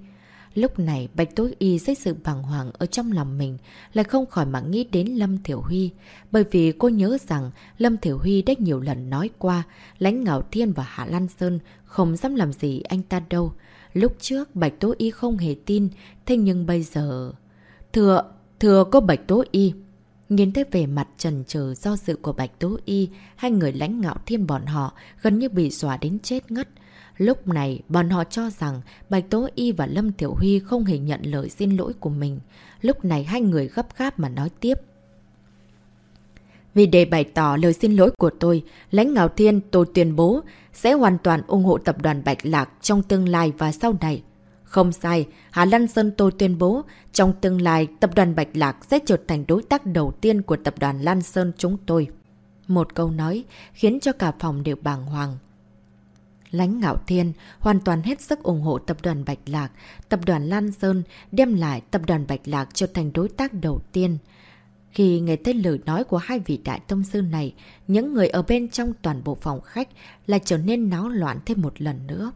Lúc này Bạch Tối Y dưới sự bàng hoàng ở trong lòng mình lại không khỏi mà nghĩ đến Lâm Thiểu Huy. Bởi vì cô nhớ rằng Lâm Thiểu Huy đã nhiều lần nói qua lãnh Ngạo Thiên và Hạ Lan Sơn không dám làm gì anh ta đâu. Lúc trước Bạch Tố Y không hề tin, thế nhưng bây giờ... Thưa, thưa cô Bạch Tố Y. Nhìn thấy về mặt trần trừ do sự của Bạch Tố Y, hai người lãnh ngạo thiên bọn họ gần như bị xòa đến chết ngất. Lúc này, bọn họ cho rằng Bạch Tố Y và Lâm Tiểu Huy không hề nhận lời xin lỗi của mình. Lúc này hai người gấp gáp mà nói tiếp. Vì để bày tỏ lời xin lỗi của tôi, lãnh ngạo thiên tôi tuyên bố sẽ hoàn toàn ủng hộ tập đoàn Bạch Lạc trong tương lai và sau này. Không sai, Hà Lan Sơn tôi tuyên bố trong tương lai tập đoàn Bạch Lạc sẽ trở thành đối tác đầu tiên của tập đoàn Lan Sơn chúng tôi. Một câu nói khiến cho cả phòng đều bàng hoàng. Lánh Ngạo Thiên hoàn toàn hết sức ủng hộ tập đoàn Bạch Lạc, tập đoàn Lan Sơn đem lại tập đoàn Bạch Lạc trở thành đối tác đầu tiên. Khi nghe thấy lời nói của hai vị đại tông sư này, những người ở bên trong toàn bộ phòng khách lại trở nên náo loạn thêm một lần nữa.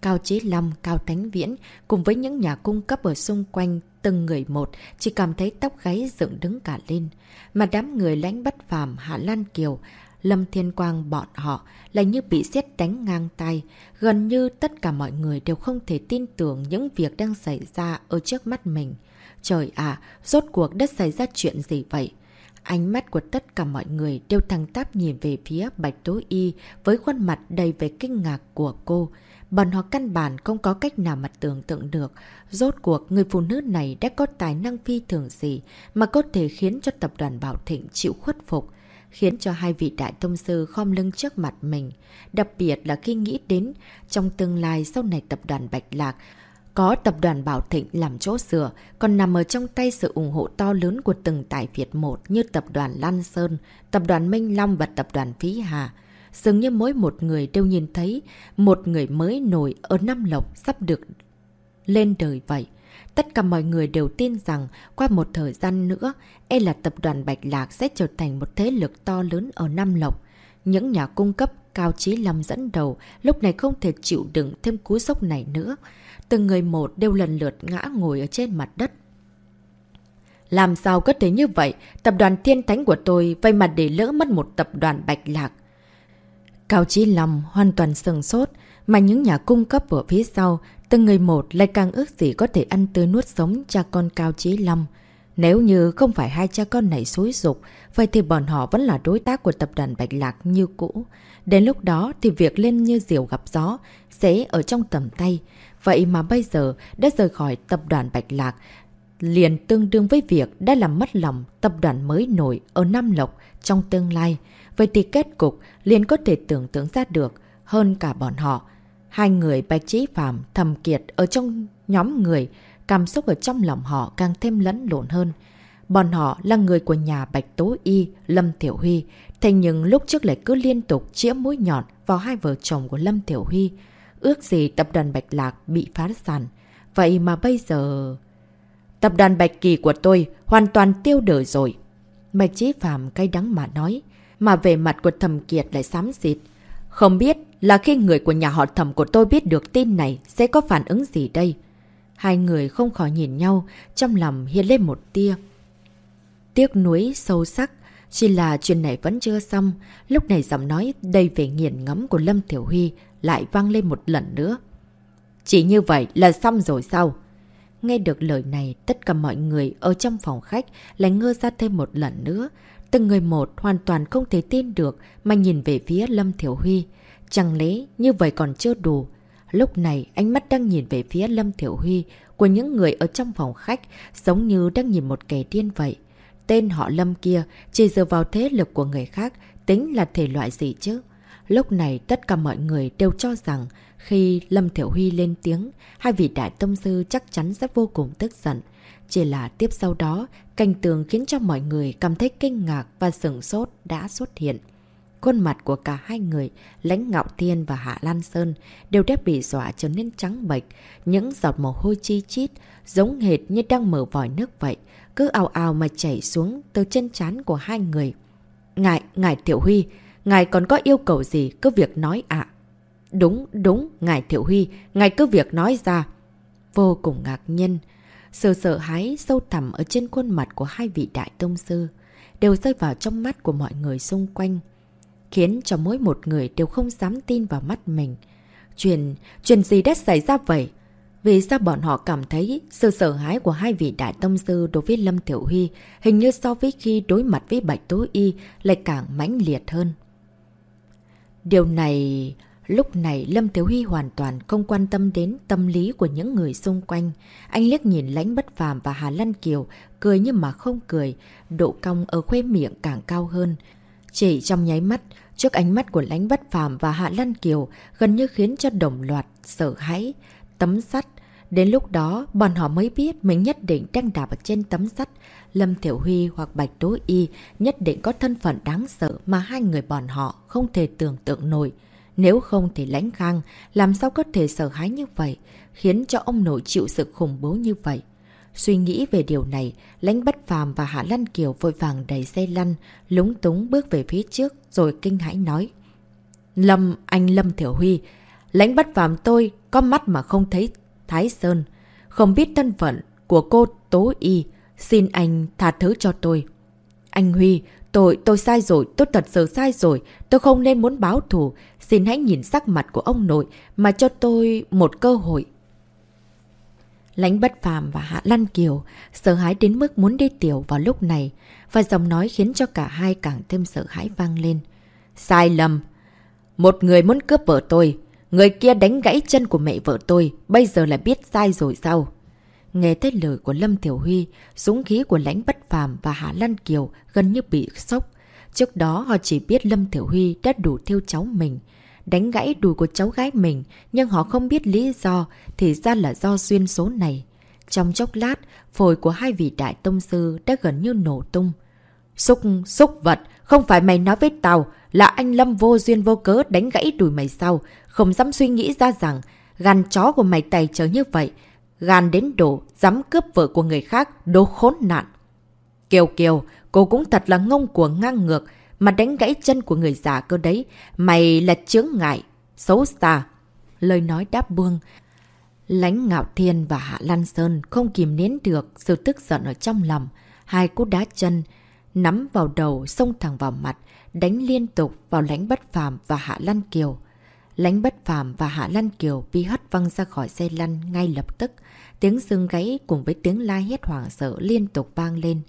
Cao Chí lâm Cao thánh Viễn cùng với những nhà cung cấp ở xung quanh từng người một chỉ cảm thấy tóc gáy dựng đứng cả lên. Mà đám người lãnh bất phàm Hạ Lan Kiều, Lâm Thiên Quang bọn họ là như bị xét đánh ngang tay. Gần như tất cả mọi người đều không thể tin tưởng những việc đang xảy ra ở trước mắt mình. Trời ạ, rốt cuộc đất xảy ra chuyện gì vậy? Ánh mắt của tất cả mọi người đều thẳng táp nhìn về phía Bạch Tố Y với khuôn mặt đầy vẻ kinh ngạc của cô. Bọn họ căn bản không có cách nào mà tưởng tượng được. Rốt cuộc, người phụ nữ này đã có tài năng phi thường gì mà có thể khiến cho tập đoàn Bảo Thịnh chịu khuất phục khiến cho hai vị đại tông sư khom lưng trước mặt mình. Đặc biệt là khi nghĩ đến trong tương lai sau này tập đoàn Bạch Lạc có tập đoàn Bảo Thịnh làm chỗ sửa, còn nằm ở trong tay sự ủng hộ to lớn của từng tài Việt một như tập đoàn Lan Sơn, tập đoàn Minh Long và tập đoàn Phí Hà. Dường như mỗi một người đều nhìn thấy một người mới nổi ở Nam Lộc sắp được lên đời vậy. Tất cả mọi người đều tin rằng qua một thời gian nữa, e là tập đoàn Bạch Lạc sẽ trở thành một thế lực to lớn ở Nam Lộc. Những nhà cung cấp Cao trí Lâm dẫn đầu lúc này không thể chịu đựng thêm cú sốc này nữa. Từng người một đều lần lượt ngã ngồi ở trên mặt đất. Làm sao có thể như vậy? Tập đoàn thiên thánh của tôi vay mặt để lỡ mất một tập đoàn Bạch Lạc. Cao Chí Lâm hoàn toàn sừng sốt, mà những nhà cung cấp ở phía sau Từng người một lại càng ước gì có thể ăn tươi nuốt sống cha con Cao Chí Lâm. Nếu như không phải hai cha con này xối dục, vậy thì bọn họ vẫn là đối tác của tập đoàn Bạch Lạc như cũ. Đến lúc đó thì việc lên như diều gặp gió sẽ ở trong tầm tay. Vậy mà bây giờ đã rời khỏi tập đoàn Bạch Lạc, liền tương đương với việc đã làm mất lòng tập đoàn mới nổi ở Nam Lộc trong tương lai. Vậy thì kết cục liền có thể tưởng tượng ra được hơn cả bọn họ. Hai người Bạch Trí Phạm, Thầm Kiệt ở trong nhóm người, cảm xúc ở trong lòng họ càng thêm lẫn lộn hơn. Bọn họ là người của nhà Bạch Tố Y, Lâm Tiểu Huy, thế nhưng lúc trước lại cứ liên tục chĩa mũi nhọn vào hai vợ chồng của Lâm Tiểu Huy. Ước gì tập đoàn Bạch Lạc bị phá sản. Vậy mà bây giờ... Tập đoàn Bạch Kỳ của tôi hoàn toàn tiêu đời rồi. Bạch Trí Phạm cay đắng mà nói, mà về mặt của Thầm Kiệt lại xám xịt. Không biết là khi người của nhà họ thẩm của tôi biết được tin này sẽ có phản ứng gì đây? Hai người không khỏi nhìn nhau, trong lòng hiện lên một tia. Tiếc nuối sâu sắc, chỉ là chuyện này vẫn chưa xong. Lúc này giọng nói đầy vẻ nghiền ngẫm của Lâm Thiểu Huy lại vang lên một lần nữa. Chỉ như vậy là xong rồi sao? Nghe được lời này, tất cả mọi người ở trong phòng khách lại ngơ ra thêm một lần nữa. Từng người một hoàn toàn không thể tin được mà nhìn về phía Lâm Thiểu Huy. Chẳng lẽ như vậy còn chưa đủ? Lúc này ánh mắt đang nhìn về phía Lâm Thiểu Huy của những người ở trong phòng khách giống như đang nhìn một kẻ điên vậy. Tên họ Lâm kia chỉ dựa vào thế lực của người khác tính là thể loại gì chứ? Lúc này tất cả mọi người đều cho rằng khi Lâm Thiểu Huy lên tiếng, hai vị đại tông sư chắc chắn sẽ vô cùng tức giận. Chỉ là tiếp sau đó, cảnh tường khiến cho mọi người cảm thấy kinh ngạc và sửng sốt đã xuất hiện. Khuôn mặt của cả hai người, Lãnh Ngạo Thiên và Hạ Lan Sơn, đều đã bị dọa trở nên trắng bệch, những giọt mồ hôi chi chít, giống hệt như đang mở vòi nước vậy, cứ ào ào mà chảy xuống từ chân chán của hai người. Ngài, Ngài Tiểu Huy, Ngài còn có yêu cầu gì cứ việc nói ạ. Đúng, đúng, Ngài Tiểu Huy, Ngài cứ việc nói ra. Vô cùng ngạc nhiên, sự sợ hãi sâu thẳm ở trên khuôn mặt của hai vị đại tông sư đều rơi vào trong mắt của mọi người xung quanh khiến cho mỗi một người đều không dám tin vào mắt mình. Chuyện, chuyện gì đã xảy ra vậy? Vì sao bọn họ cảm thấy sự sợ hãi của hai vị đại tông sư đối với Lâm Tiểu Huy hình như so với khi đối mặt với Bạch Tố Y lại càng mãnh liệt hơn? Điều này Lúc này Lâm Thiếu Huy hoàn toàn không quan tâm đến tâm lý của những người xung quanh. Anh liếc nhìn lãnh bất phàm và Hà Lan Kiều, cười nhưng mà không cười, độ cong ở khuê miệng càng cao hơn. Chỉ trong nháy mắt, trước ánh mắt của lãnh bất phàm và Hạ Lan Kiều gần như khiến cho đồng loạt, sợ hãi, tấm sắt. Đến lúc đó, bọn họ mới biết mình nhất định đang đạp ở trên tấm sắt. Lâm Thiểu Huy hoặc Bạch Tố Y nhất định có thân phận đáng sợ mà hai người bọn họ không thể tưởng tượng nổi. Nếu không thì lãnh khang, làm sao có thể sợ hãi như vậy, khiến cho ông nội chịu sự khủng bố như vậy. Suy nghĩ về điều này, lãnh bất phàm và Hạ Lăn Kiều vội vàng đầy xe lăn, lúng túng bước về phía trước rồi kinh hãi nói. Lâm, anh Lâm Thiểu Huy, lãnh bất phàm tôi có mắt mà không thấy Thái Sơn, không biết thân phận của cô Tố Y, xin anh tha thứ cho tôi. Anh Huy, tôi, tôi sai rồi, tôi thật sự sai rồi, tôi không nên muốn báo thù, xin hãy nhìn sắc mặt của ông nội mà cho tôi một cơ hội. Lãnh bất phàm và Hạ Lan Kiều sợ hãi đến mức muốn đi tiểu vào lúc này và giọng nói khiến cho cả hai càng thêm sợ hãi vang lên. Sai lầm! Một người muốn cướp vợ tôi, người kia đánh gãy chân của mẹ vợ tôi, bây giờ là biết sai rồi sao? Nghe thấy lời của Lâm Tiểu Huy, súng khí của lãnh bất phàm và Hạ Lan Kiều gần như bị sốc. Trước đó họ chỉ biết Lâm Tiểu Huy đã đủ thiêu cháu mình, đánh gãy đùi của cháu gái mình, nhưng họ không biết lý do, thì ra là do duyên số này. Trong chốc lát, phổi của hai vị đại tông sư đã gần như nổ tung. Xúc, xúc vật, không phải mày nói với tao là anh Lâm vô duyên vô cớ đánh gãy đùi mày sau, không dám suy nghĩ ra rằng gan chó của mày tài trở như vậy, gan đến độ dám cướp vợ của người khác, đồ khốn nạn. Kiều Kiều, cô cũng thật là ngông của ngang ngược, mà đánh gãy chân của người già cơ đấy. Mày là chướng ngại, xấu xa. Lời nói đáp buông. Lánh Ngạo Thiên và Hạ Lan Sơn không kìm nén được sự tức giận ở trong lòng. Hai cú đá chân, nắm vào đầu, xông thẳng vào mặt, đánh liên tục vào lãnh bất phàm và Hạ Lan Kiều. Lãnh bất phàm và Hạ Lan Kiều bị hất văng ra khỏi xe lăn ngay lập tức. Tiếng xương gáy cùng với tiếng la hét hoảng sợ liên tục vang lên.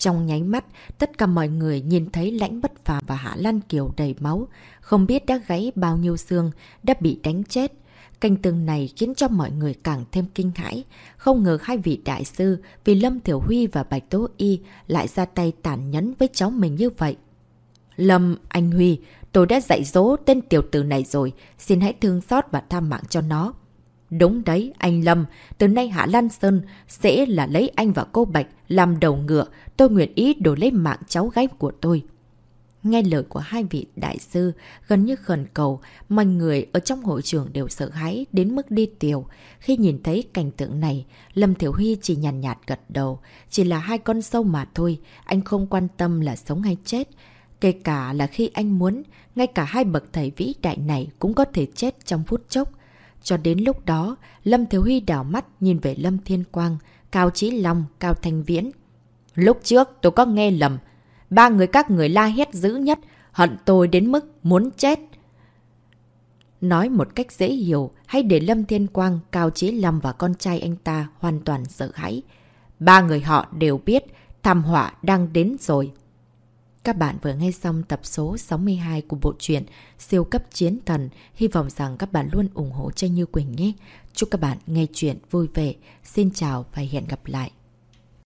Trong nháy mắt, tất cả mọi người nhìn thấy lãnh bất phàm và Hạ Lan Kiều đầy máu, không biết đã gãy bao nhiêu xương, đã bị đánh chết. cảnh tường này khiến cho mọi người càng thêm kinh hãi. Không ngờ hai vị đại sư vì Lâm Thiểu Huy và Bạch Tố Y lại ra tay tàn nhẫn với cháu mình như vậy. Lâm, anh Huy, tôi đã dạy dỗ tên tiểu tử này rồi, xin hãy thương xót và tha mạng cho nó. Đúng đấy, anh Lâm, từ nay Hạ Lan Sơn sẽ là lấy anh và cô Bạch làm đầu ngựa, tôi nguyện ý đổi lấy mạng cháu gái của tôi. Nghe lời của hai vị đại sư, gần như khẩn cầu, mọi người ở trong hội trường đều sợ hãi đến mức đi tiểu. Khi nhìn thấy cảnh tượng này, Lâm Thiểu Huy chỉ nhàn nhạt, nhạt gật đầu, chỉ là hai con sâu mà thôi, anh không quan tâm là sống hay chết. Kể cả là khi anh muốn, ngay cả hai bậc thầy vĩ đại này cũng có thể chết trong phút chốc. Cho đến lúc đó, Lâm Thiếu Huy đảo mắt nhìn về Lâm Thiên Quang, Cao Chí Long, Cao Thanh Viễn. Lúc trước tôi có nghe lầm, ba người các người la hét dữ nhất, hận tôi đến mức muốn chết. Nói một cách dễ hiểu, hay để Lâm Thiên Quang, Cao Chí Long và con trai anh ta hoàn toàn sợ hãi. Ba người họ đều biết thảm họa đang đến rồi. Các bạn vừa nghe xong tập số 62 của bộ truyện Siêu cấp chiến thần. Hy vọng rằng các bạn luôn ủng hộ cho Như Quỳnh nhé. Chúc các bạn nghe chuyện vui vẻ. Xin chào và hẹn gặp lại.